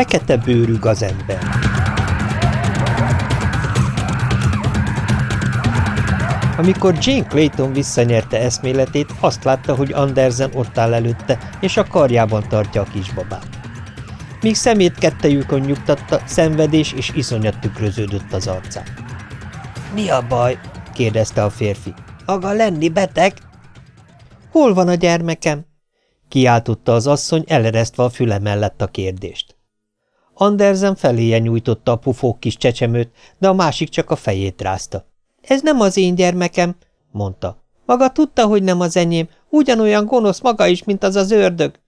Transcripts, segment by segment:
Fekete bőrű gazember Amikor Jane Clayton visszanyerte eszméletét, azt látta, hogy Andersen ott áll előtte, és a karjában tartja a kisbabát. Míg szemét kettejükön nyugtatta, szenvedés és iszonyat tükröződött az arcán. – Mi a baj? – kérdezte a férfi. – Maga lenni beteg? – Hol van a gyermekem? – kiáltotta az asszony, eleresztve a füle mellett a kérdést. Andersen feléje nyújtotta a pufók kis csecsemőt, de a másik csak a fejét rázta. Ez nem az én gyermekem, mondta. Maga tudta, hogy nem az enyém, ugyanolyan gonosz maga is, mint az az ördög.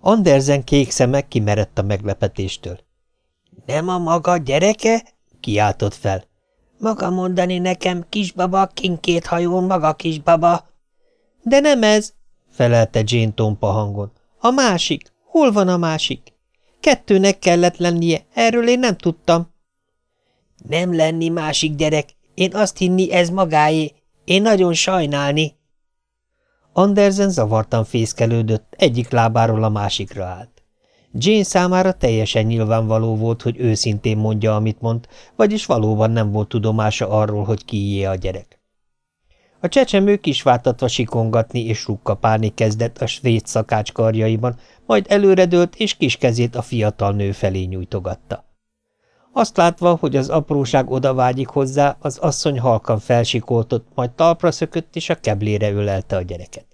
Andersen kék szeme kimerett a meglepetéstől. Nem a maga gyereke? kiáltott fel. Maga mondani nekem, kisbaba, kinkét hajón, maga kisbaba. De nem ez, felelte Jane tompa hangon. A másik. Hol van a másik? Kettőnek kellett lennie, erről én nem tudtam. Nem lenni másik gyerek, én azt hinni, ez magáé. Én nagyon sajnálni. Andersen zavartan fészkelődött, egyik lábáról a másikra állt. Jane számára teljesen nyilvánvaló volt, hogy őszintén mondja, amit mond, vagyis valóban nem volt tudomása arról, hogy kié a gyerek. A csecsemő kisváltatva sikongatni és rukkapálni kezdett a svéd szakács karjaiban, majd előredőlt és kis kezét a fiatal nő felé nyújtogatta. Azt látva, hogy az apróság odavágyik hozzá, az asszony halkan felsikoltott, majd talpra szökött, és a keblére ölelte a gyereket.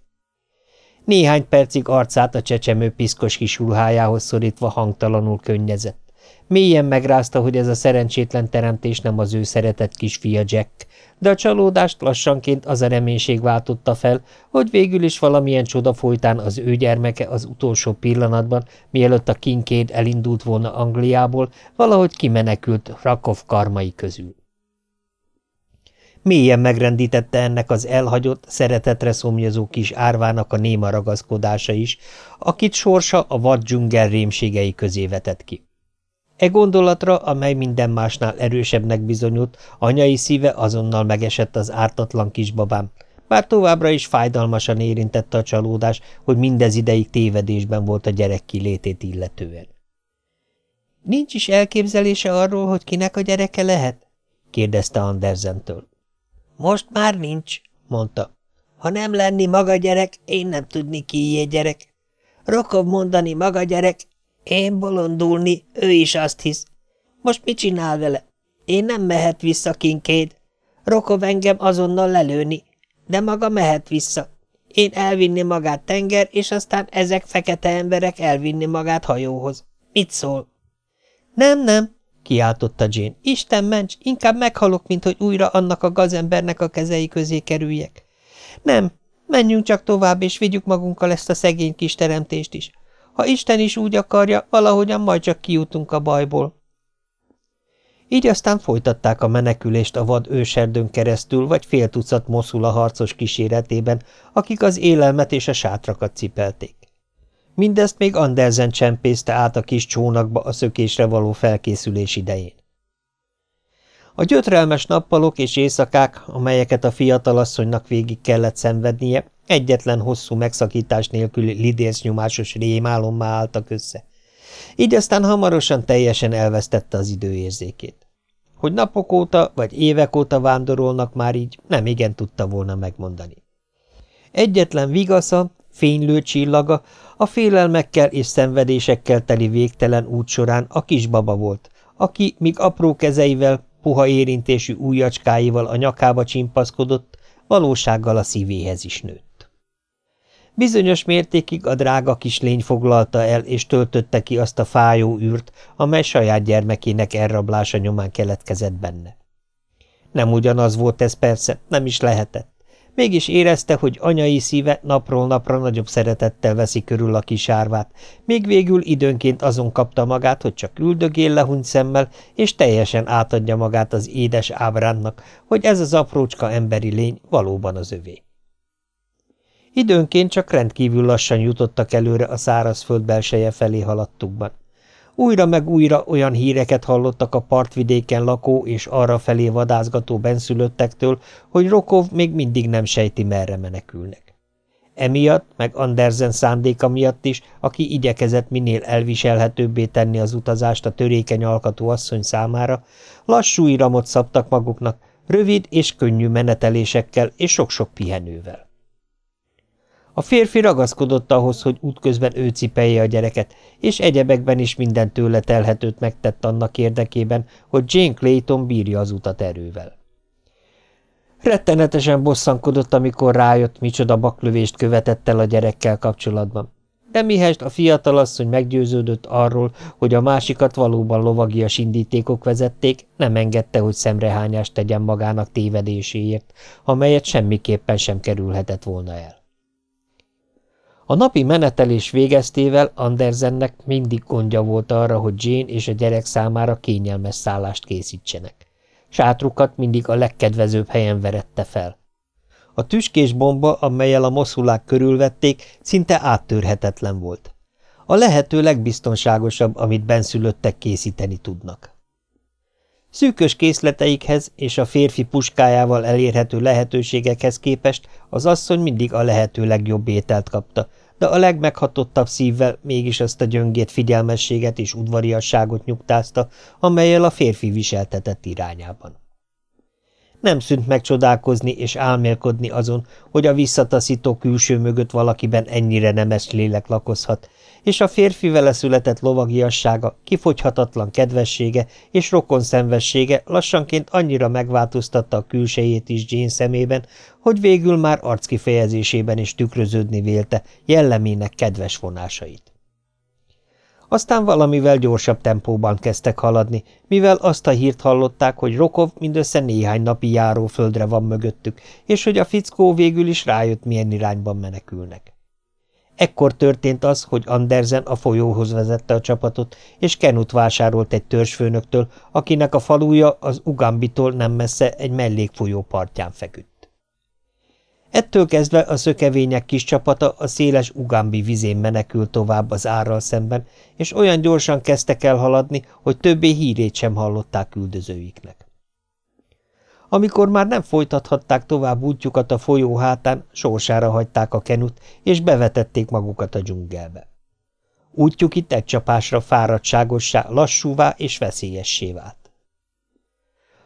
Néhány percig arcát a csecsemő piszkos kis ruhájához szorítva hangtalanul könnyezett. Mélyen megrázta, hogy ez a szerencsétlen teremtés nem az ő szeretett kisfia Jack, de a csalódást lassanként az a reménység váltotta fel, hogy végül is valamilyen csoda folytán az ő gyermeke az utolsó pillanatban, mielőtt a Kinkéd elindult volna Angliából, valahogy kimenekült Rakov karmai közül. Mélyen megrendítette ennek az elhagyott, szeretetre szomjazó kis árvának a néma ragaszkodása is, akit sorsa a vad dzsungel rémségei közé vetett ki. E gondolatra, amely minden másnál erősebbnek bizonyult, anyai szíve azonnal megesett az ártatlan kisbabám, bár továbbra is fájdalmasan érintette a csalódás, hogy mindez ideig tévedésben volt a gyerek kilétét illetően. – Nincs is elképzelése arról, hogy kinek a gyereke lehet? – kérdezte Andersentől. – Most már nincs – mondta. – Ha nem lenni maga gyerek, én nem tudni ki gyerek. Rokov mondani maga gyerek, én bolondulni, ő is azt hisz. Most mit csinál vele? Én nem mehet vissza, Kinkéd. Rokov engem azonnal lelőni, de maga mehet vissza. Én elvinni magát tenger, és aztán ezek fekete emberek elvinni magát hajóhoz. Mit szól? Nem, nem, kiáltotta Jane. Isten ments, inkább meghalok, mint hogy újra annak a gazembernek a kezei közé kerüljek. Nem, menjünk csak tovább, és vigyük magunkkal ezt a szegény kis teremtést is. Ha Isten is úgy akarja, valahogyan majd csak kijutunk a bajból. Így aztán folytatták a menekülést a vad őserdőn keresztül, vagy fél tucat moszul a harcos kíséretében, akik az élelmet és a sátrakat cipelték. Mindezt még Andersen csempészte át a kis csónakba a szökésre való felkészülés idején. A gyötrelmes nappalok és éjszakák, amelyeket a fiatalasszonynak végig kellett szenvednie, Egyetlen hosszú megszakítás nélküli lidércnyomásos rémálommá álltak össze. Így aztán hamarosan teljesen elvesztette az időérzékét. Hogy napok óta vagy évek óta vándorolnak már így, nem igen tudta volna megmondani. Egyetlen vigasza, fénylő csillaga, a félelmekkel és szenvedésekkel teli végtelen út során a kisbaba volt, aki, míg apró kezeivel, puha érintésű ujjacskáival a nyakába csimpaszkodott, valósággal a szívéhez is nőtt. Bizonyos mértékig a drága kis lény foglalta el és töltötte ki azt a fájó űrt, amely saját gyermekének elrablása nyomán keletkezett benne. Nem ugyanaz volt ez persze, nem is lehetett. Mégis érezte, hogy anyai szíve napról napra nagyobb szeretettel veszi körül a kis árvát, még végül időnként azon kapta magát, hogy csak üldögél lehuny szemmel, és teljesen átadja magát az édes ábránnak, hogy ez az aprócska emberi lény valóban az övé. Időnként csak rendkívül lassan jutottak előre a szárazföld belseje felé haladtukban. Újra meg újra olyan híreket hallottak a partvidéken lakó és arra felé vadászgató benszülöttektől, hogy Rokov még mindig nem sejti, merre menekülnek. Emiatt, meg Andersen szándéka miatt is, aki igyekezett minél elviselhetőbbé tenni az utazást a törékeny alkatú asszony számára, lassú iramot szabtak maguknak, rövid és könnyű menetelésekkel és sok-sok pihenővel. A férfi ragaszkodott ahhoz, hogy útközben ő cipelje a gyereket, és egyebekben is minden tőle telhetőt megtett annak érdekében, hogy Jane Clayton bírja az utat erővel. Rettenetesen bosszankodott, amikor rájött, micsoda baklövést követett el a gyerekkel kapcsolatban. De mihest a fiatalasszony meggyőződött arról, hogy a másikat valóban lovagias indítékok vezették, nem engedte, hogy szemrehányást tegyen magának tévedéséért, amelyet semmiképpen sem kerülhetett volna el. A napi menetelés végeztével Andersennek mindig gondja volt arra, hogy Jane és a gyerek számára kényelmes szállást készítsenek. Sátrukat mindig a legkedvezőbb helyen verette fel. A tüskés bomba, amelyel a moszulák körülvették, szinte áttörhetetlen volt. A lehető legbiztonságosabb, amit benszülöttek készíteni tudnak. Szűkös készleteikhez és a férfi puskájával elérhető lehetőségekhez képest az asszony mindig a lehető legjobb ételt kapta, de a legmeghatottabb szívvel mégis azt a gyöngét figyelmességet és udvariasságot nyugtázta, amelyel a férfi viseltetett irányában. Nem szűnt megcsodálkozni és álmélkodni azon, hogy a visszataszító külső mögött valakiben ennyire nemes lélek lakozhat, és a férfi vele született lovagiassága, kifogyhatatlan kedvessége és rokon szenvessége lassanként annyira megváltoztatta a külsejét is Jane szemében, hogy végül már arckifejezésében is tükröződni vélte jellemének kedves vonásait. Aztán valamivel gyorsabb tempóban kezdtek haladni, mivel azt a hírt hallották, hogy Rokov mindössze néhány napi járóföldre van mögöttük, és hogy a fickó végül is rájött, milyen irányban menekülnek. Ekkor történt az, hogy Andersen a folyóhoz vezette a csapatot, és Kenut vásárolt egy törzsfőnöktől, akinek a faluja az Ugambitól nem messze egy mellékfolyó partján feküdt. Ettől kezdve a szökevények kis csapata a széles Ugambi vizén menekült tovább az árral szemben, és olyan gyorsan kezdtek el haladni, hogy többé hírét sem hallották küldözőiknek. Amikor már nem folytathatták tovább útjukat a folyó hátán, sorsára hagyták a kenut, és bevetették magukat a dzsungelbe. Útjuk itt egy csapásra fáradtságossá, lassúvá és veszélyessé vált.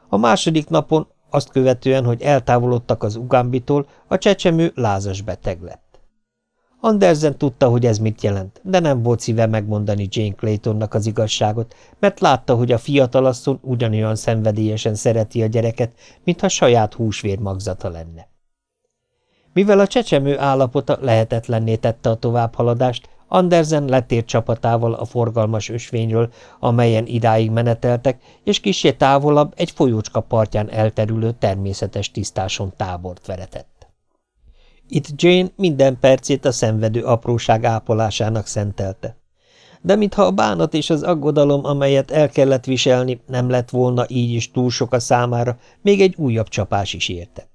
A második napon azt követően, hogy eltávolodtak az Ugambitól, a csecsemő lázas beteg lett. Andersen tudta, hogy ez mit jelent, de nem volt szíve megmondani Jane Claytonnak az igazságot, mert látta, hogy a fiatalasszony ugyanolyan szenvedélyesen szereti a gyereket, mintha saját húsvér magzata lenne. Mivel a csecsemő állapota lehetetlenné tette a továbbhaladást, Andersen letért csapatával a forgalmas ösvényről, amelyen idáig meneteltek, és kisé távolabb egy folyócska partján elterülő természetes tisztáson tábort veretett. Itt Jane minden percét a szenvedő apróság ápolásának szentelte. De mintha a bánat és az aggodalom, amelyet el kellett viselni, nem lett volna így is túl sok a számára, még egy újabb csapás is érte.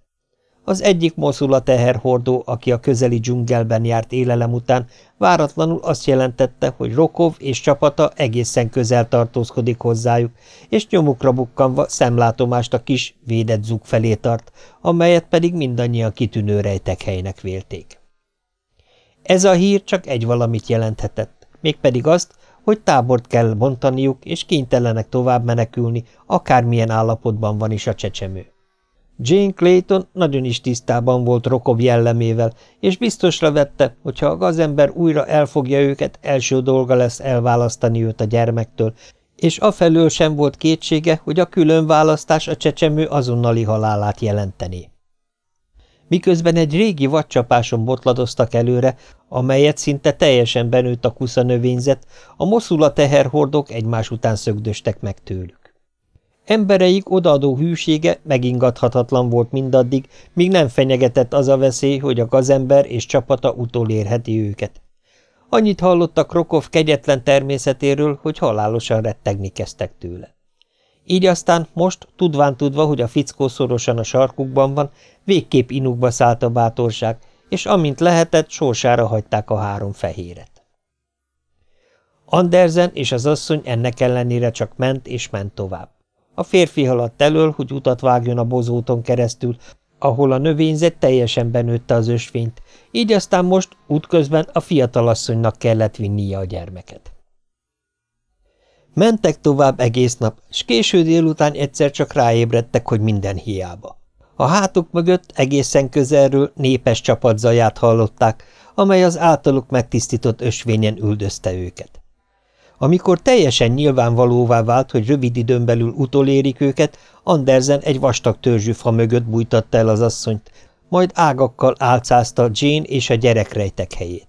Az egyik moszula teherhordó, aki a közeli dzsungelben járt élelem után, váratlanul azt jelentette, hogy Rokov és csapata egészen közel tartózkodik hozzájuk, és nyomukra bukkanva szemlátomást a kis, védett zug felé tart, amelyet pedig mindannyian kitűnő rejtekhelynek vélték. Ez a hír csak egy valamit jelenthetett, mégpedig azt, hogy tábort kell bontaniuk, és kénytelenek tovább menekülni, akármilyen állapotban van is a csecsemő. Jane Clayton nagyon is tisztában volt Rokov jellemével, és biztosra vette, hogy ha a gazember újra elfogja őket, első dolga lesz elválasztani őt a gyermektől, és afelől sem volt kétsége, hogy a külön választás a csecsemő azonnali halálát jelenteni. Miközben egy régi vadcsapáson botladoztak előre, amelyet szinte teljesen benőtt a kusza növényzet, a moszula teherhordok egymás után szögdöstek meg tőlük. Embereik odaadó hűsége megingathatatlan volt mindaddig, míg nem fenyegetett az a veszély, hogy a gazember és csapata utolérheti őket. Annyit hallottak Krokov kegyetlen természetéről, hogy halálosan rettegni kezdtek tőle. Így aztán most, tudván tudva, hogy a fickó szorosan a sarkukban van, végképp inukba szállt a bátorság, és amint lehetett, sorsára hagyták a három fehéret. Andersen és az asszony ennek ellenére csak ment és ment tovább. A férfi haladt elől, hogy utat vágjon a bozóton keresztül, ahol a növényzet teljesen benőtte az ösvényt, így aztán most útközben a fiatalasszonynak kellett vinnie a gyermeket. Mentek tovább egész nap, és késő délután egyszer csak ráébredtek, hogy minden hiába. A hátuk mögött egészen közelről népes csapat zaját hallották, amely az általuk megtisztított ösvényen üldözte őket. Amikor teljesen nyilvánvalóvá vált, hogy rövid időn belül utolérik őket, Andersen egy vastag törzsű fa mögött bújtatta el az asszonyt, majd ágakkal álcázta Jane és a gyerek rejtek helyét.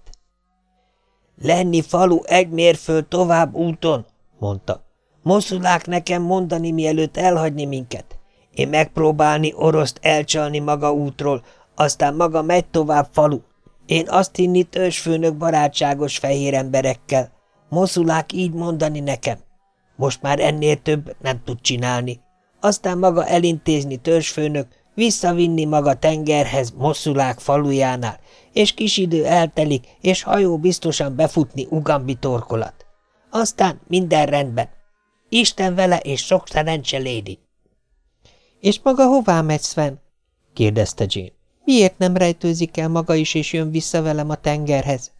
– Lenni falu egy mérföld tovább úton – mondta. Moszulák nekem mondani, mielőtt elhagyni minket. Én megpróbálni oroszt elcsalni maga útról, aztán maga megy tovább falu. Én azt hinni törzsfőnök barátságos fehér emberekkel. Moszulák így mondani nekem. Most már ennél több nem tud csinálni. Aztán maga elintézni törzsfőnök, visszavinni maga tengerhez Moszulák falujánál, és kis idő eltelik, és hajó biztosan befutni Ugambi torkolat. Aztán minden rendben. Isten vele, és sok szerencse, Lady. És maga hová megy, Sven? kérdezte Jane. Miért nem rejtőzik el maga is, és jön vissza velem a tengerhez?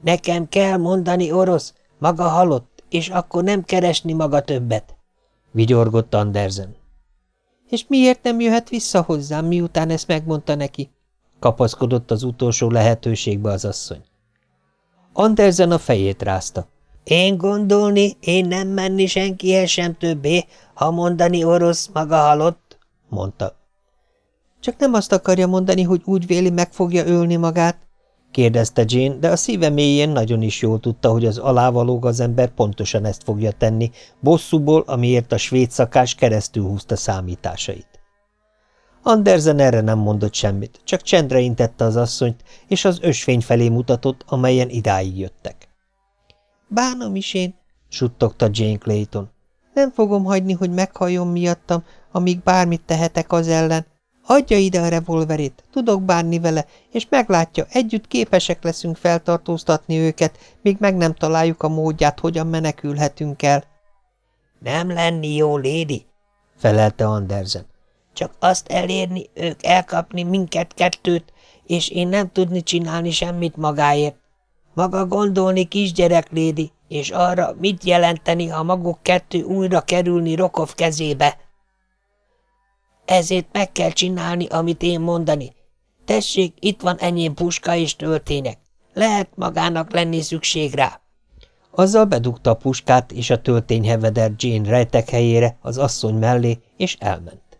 Nekem kell mondani, orosz, maga halott, és akkor nem keresni maga többet, vigyorgott Andersen. És miért nem jöhet vissza hozzám, miután ezt megmondta neki? kapaszkodott az utolsó lehetőségbe az asszony. Andersen a fejét rázta. Én gondolni, én nem menni senkihez sem többé, ha mondani orosz maga halott, mondta. Csak nem azt akarja mondani, hogy úgy véli, meg fogja ölni magát? Kérdezte Jane, de a szíve mélyén nagyon is jól tudta, hogy az alávaló az ember pontosan ezt fogja tenni, bosszúból, amiért a svéd szakás keresztül húzta számításait. Andersen erre nem mondott semmit, csak csendre intette az asszonyt, és az ösvény felé mutatott, amelyen idáig jöttek. Bánom is én, suttogta Jane Clayton. Nem fogom hagyni, hogy meghalljon miattam, amíg bármit tehetek az ellen. Adja ide a revolverét, tudok bánni vele, és meglátja, együtt képesek leszünk feltartóztatni őket, míg meg nem találjuk a módját, hogyan menekülhetünk el. Nem lenni jó, lédi, felelte Andersen. Csak azt elérni, ők elkapni minket kettőt, és én nem tudni csinálni semmit magáért. Maga gondolni kisgyerek, lédi, és arra mit jelenteni, ha maguk kettő újra kerülni Rokov kezébe. Ezért meg kell csinálni, amit én mondani. Tessék, itt van enyém puska és töltének. Lehet magának lenni szükség rá. Azzal bedugta a puskát és a töltény heveder Jane rejtek helyére az asszony mellé, és elment.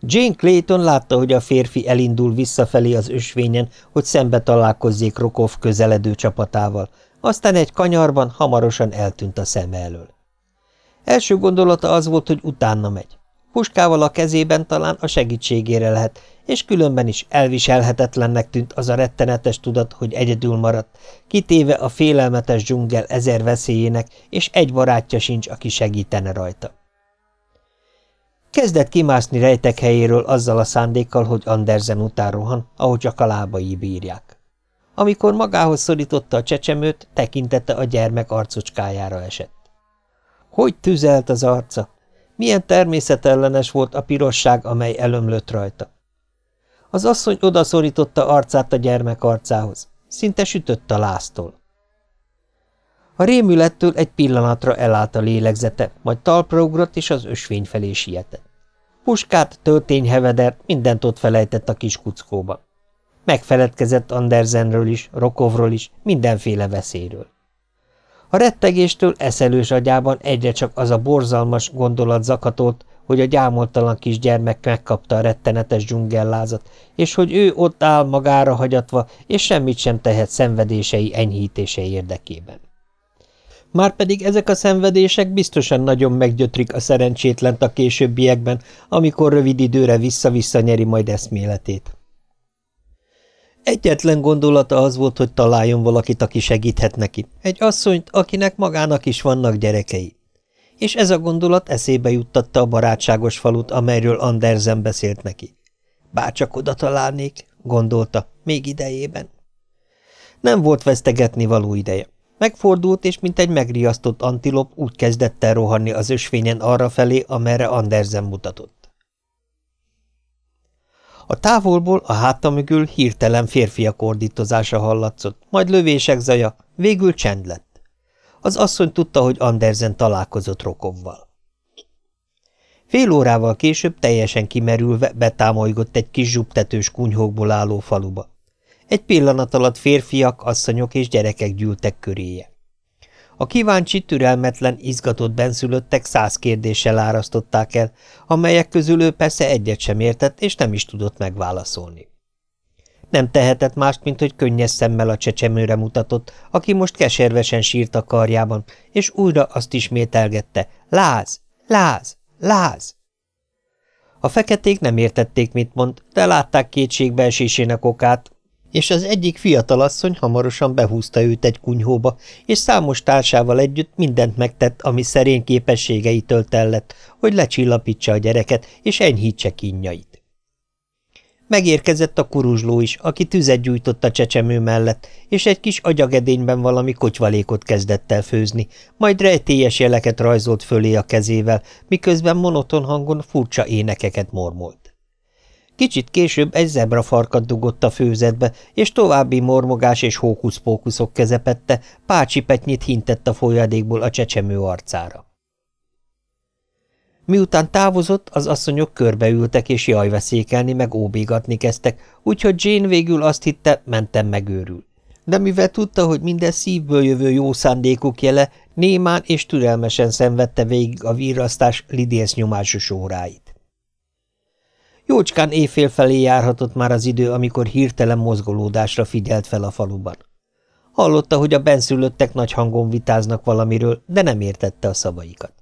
Jane Clayton látta, hogy a férfi elindul visszafelé az ösvényen, hogy szembe találkozzék Rokov közeledő csapatával, aztán egy kanyarban hamarosan eltűnt a szeme elől. Első gondolata az volt, hogy utána megy. Puskával a kezében talán a segítségére lehet, és különben is elviselhetetlennek tűnt az a rettenetes tudat, hogy egyedül maradt, kitéve a félelmetes dzsungel ezer veszélyének, és egy barátja sincs, aki segítene rajta. Kezdett kimászni rejtek helyéről azzal a szándékkal, hogy Andersen után rohan, ahogy csak a lábai bírják. Amikor magához szorította a csecsemőt, tekintete a gyermek arcocskájára esett. Hogy tüzelt az arca! Milyen természetellenes volt a pirosság, amely elömlött rajta. Az asszony odaszorította arcát a gyermek arcához. Szinte sütött a láztól. A rémülettől egy pillanatra elállt a lélegzete, majd talpra ugrott, és az ösvény felé sietett. Puskát, töltényhevedert, mindent ott felejtett a kis kuckóba. Megfeledkezett Andersenről is, Rokovról is, mindenféle veszélyről. A rettegéstől eszelős agyában egyre csak az a borzalmas gondolat zakatolt, hogy a gyámoltalan kisgyermek megkapta a rettenetes dzsungellázat, és hogy ő ott áll magára hagyatva, és semmit sem tehet szenvedései enyhítése érdekében. Márpedig ezek a szenvedések biztosan nagyon meggyötrik a szerencsétlent a későbbiekben, amikor rövid időre vissza-vissza nyeri majd eszméletét. Egyetlen gondolata az volt, hogy találjon valakit, aki segíthet neki. Egy asszonyt, akinek magának is vannak gyerekei. És ez a gondolat eszébe juttatta a barátságos falut, amelyről Andersen beszélt neki. Bárcsak oda találnék, gondolta, még idejében. Nem volt vesztegetni való ideje. Megfordult, és mint egy megriasztott antilop úgy kezdett el rohanni az ösvényen arra felé, amerre Andersen mutatott. A távolból a háta mögül hirtelen férfiak ordítozása hallatszott, majd lövések zaja, végül csend lett. Az asszony tudta, hogy Andersen találkozott Rokovval. Fél órával később teljesen kimerülve betámolygott egy kis zsubtetős kunyhókból álló faluba. Egy pillanat alatt férfiak, asszonyok és gyerekek gyűltek köréje. A kíváncsi, türelmetlen, izgatott benszülöttek száz kérdéssel árasztották el, amelyek közül ő persze egyet sem értett, és nem is tudott megválaszolni. Nem tehetett mást, mint hogy könnyes szemmel a csecsemőre mutatott, aki most keservesen sírt a karjában, és újra azt ismételgette, láz, láz, láz. A feketék nem értették, mit mond, de látták kétségbeesésének okát, és az egyik fiatalasszony hamarosan behúzta őt egy kunyhóba, és számos társával együtt mindent megtett, ami szerény képességeitől tellett, hogy lecsillapítsa a gyereket és enyhítse kínjait. Megérkezett a kuruzsló is, aki tüzet gyújtott a csecsemő mellett, és egy kis agyagedényben valami kocsvalékot kezdett el főzni, majd rejtélyes jeleket rajzolt fölé a kezével, miközben monoton hangon furcsa énekeket mormolt. Kicsit később egy zebrafarkat dugott a főzetbe, és további mormogás és hókuszpókuszok kezepette, pácsipetnyit hintett a folyadékból a csecsemő arcára. Miután távozott, az asszonyok körbeültek és jajveszékelni meg óbégatni kezdtek, úgyhogy Jane végül azt hitte, mentem megőrül. De mivel tudta, hogy minden szívből jövő jó szándékuk jele, némán és türelmesen szenvedte végig a virrasztás lidész nyomásos óráit. Jócskán éjfél felé járhatott már az idő, amikor hirtelen mozgolódásra figyelt fel a faluban. Hallotta, hogy a benszülöttek nagy hangon vitáznak valamiről, de nem értette a szavaikat.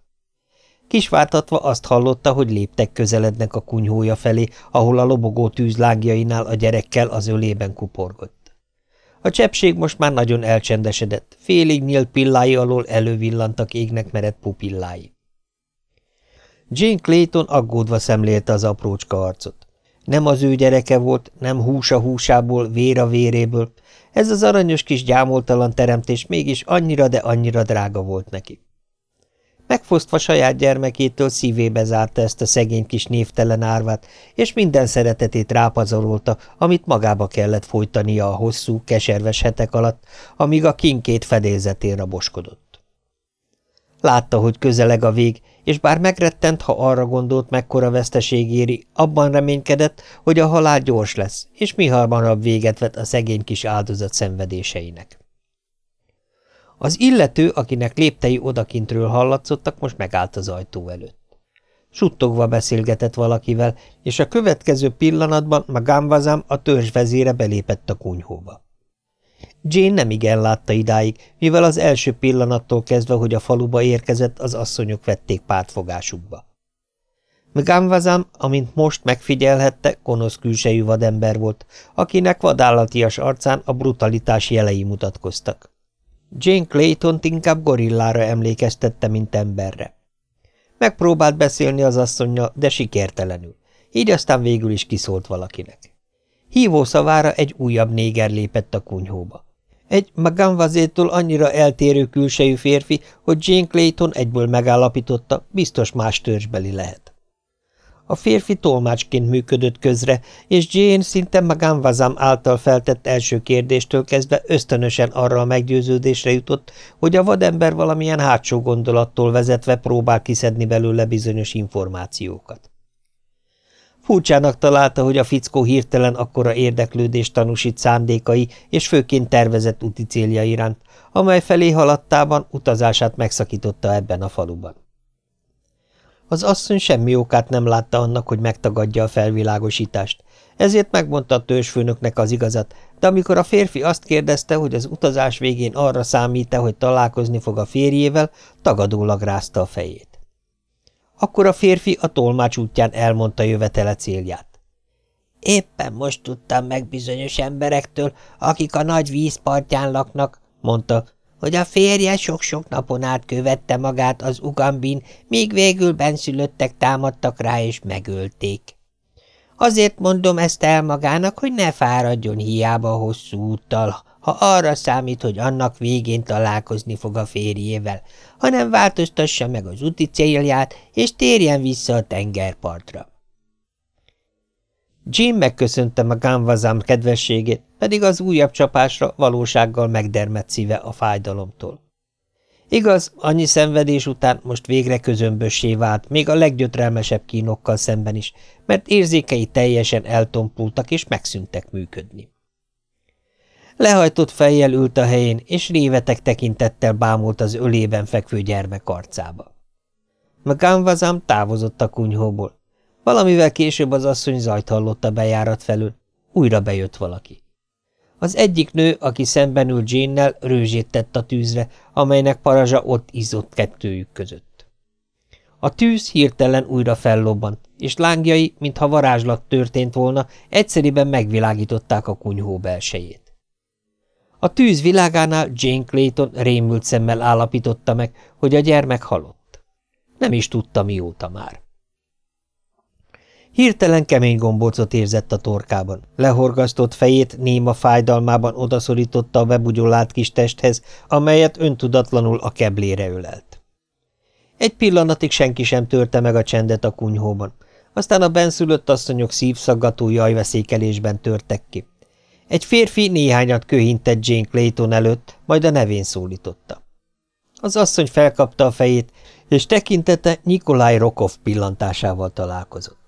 Kisvártatva azt hallotta, hogy léptek közelednek a kunyhója felé, ahol a lobogó tűzlágjainál a gyerekkel az ölében kuporgott. A cseppség most már nagyon elcsendesedett, félig nyílt pillái alól elővillantak égnek merett pupillái. Jane Clayton aggódva szemlélte az aprócska arcot. Nem az ő gyereke volt, nem húsa húsából, vér a véréből. Ez az aranyos kis gyámoltalan teremtés mégis annyira, de annyira drága volt neki. Megfosztva saját gyermekétől szívébe zárta ezt a szegény kis névtelen árvát, és minden szeretetét rápazarolta, amit magába kellett folytania a hosszú, keserves hetek alatt, amíg a kinkét fedélzetén raboskodott. Látta, hogy közeleg a vég, és bár megrettent, ha arra gondolt, mekkora veszteség éri, abban reménykedett, hogy a halál gyors lesz, és mi hamarabb véget vet a szegény kis áldozat szenvedéseinek. Az illető, akinek léptei odakintről hallatszottak, most megállt az ajtó előtt. Suttogva beszélgetett valakivel, és a következő pillanatban Magánvazám a törzs vezére belépett a kunyhóba. Jane nem igen látta idáig, mivel az első pillanattól kezdve, hogy a faluba érkezett, az asszonyok vették pártfogásukba. Mgamvazam, amint most megfigyelhette, gonosz külsejű vadember volt, akinek vadállatias arcán a brutalitás jelei mutatkoztak. Jane clayton inkább gorillára emlékeztette, mint emberre. Megpróbált beszélni az asszonynal, de sikertelenül, így aztán végül is kiszólt valakinek. Hívószavára egy újabb néger lépett a kunyhóba. Egy Maganvazétól annyira eltérő külsejű férfi, hogy Jane Clayton egyből megállapította, biztos más törzsbeli lehet. A férfi tolmácsként működött közre, és Jane szinte Maganvazam által feltett első kérdéstől kezdve ösztönösen arra a meggyőződésre jutott, hogy a vadember valamilyen hátsó gondolattól vezetve próbál kiszedni belőle bizonyos információkat. Furcsának találta, hogy a fickó hirtelen akkora érdeklődést tanúsít szándékai és főként tervezett úti célja iránt, amely felé haladtában utazását megszakította ebben a faluban. Az asszony semmi okát nem látta annak, hogy megtagadja a felvilágosítást, ezért megmondta a törzsfőnöknek az igazat, de amikor a férfi azt kérdezte, hogy az utazás végén arra számít-e, hogy találkozni fog a férjével, tagadólag rázta a fejét. Akkor a férfi a tolmács útján elmondta jövetele célját. Éppen most tudtam meg bizonyos emberektől, akik a nagy vízpartján laknak, mondta, hogy a férje sok-sok napon át követte magát az ugambin, míg végül benszülöttek támadtak rá és megölték. Azért mondom ezt el magának, hogy ne fáradjon hiába hosszú úttal, ha arra számít, hogy annak végén találkozni fog a férjével, hanem változtassa meg az úti célját, és térjen vissza a tengerpartra. Jim megköszönte a Gánvazám kedvességét, pedig az újabb csapásra valósággal megdermett szíve a fájdalomtól. Igaz, annyi szenvedés után most végre közömbössé vált, még a leggyötrelmesebb kínokkal szemben is, mert érzékei teljesen eltompultak és megszűntek működni. Lehajtott fejjel ült a helyén, és révetek tekintettel bámult az ölében fekvő gyermek arcába. Magánvazám távozott a kunyhóból. Valamivel később az asszony zajt hallott a bejárat felül. Újra bejött valaki. Az egyik nő, aki szemben ült Jane-nel, rőzsét tett a tűzre, amelynek parazsa ott izzott kettőjük között. A tűz hirtelen újra fellobbant, és lángjai, mintha varázslat történt volna, egyszeriben megvilágították a kunyhó belsejét. A tűz világánál Jane Clayton rémült szemmel állapította meg, hogy a gyermek halott. Nem is tudta mióta már. Hirtelen kemény gombócot érzett a torkában. Lehorgasztott fejét néma fájdalmában odaszorította a bebugyolált kis testhez, amelyet öntudatlanul a keblére ölelt. Egy pillanatig senki sem törte meg a csendet a kunyhóban, aztán a benszülött asszonyok szívszaggató jajveszékelésben törtek ki. Egy férfi néhányat köhintett Jane Clayton előtt, majd a nevén szólította. Az asszony felkapta a fejét, és tekintete Nikolaj Rokov pillantásával találkozott.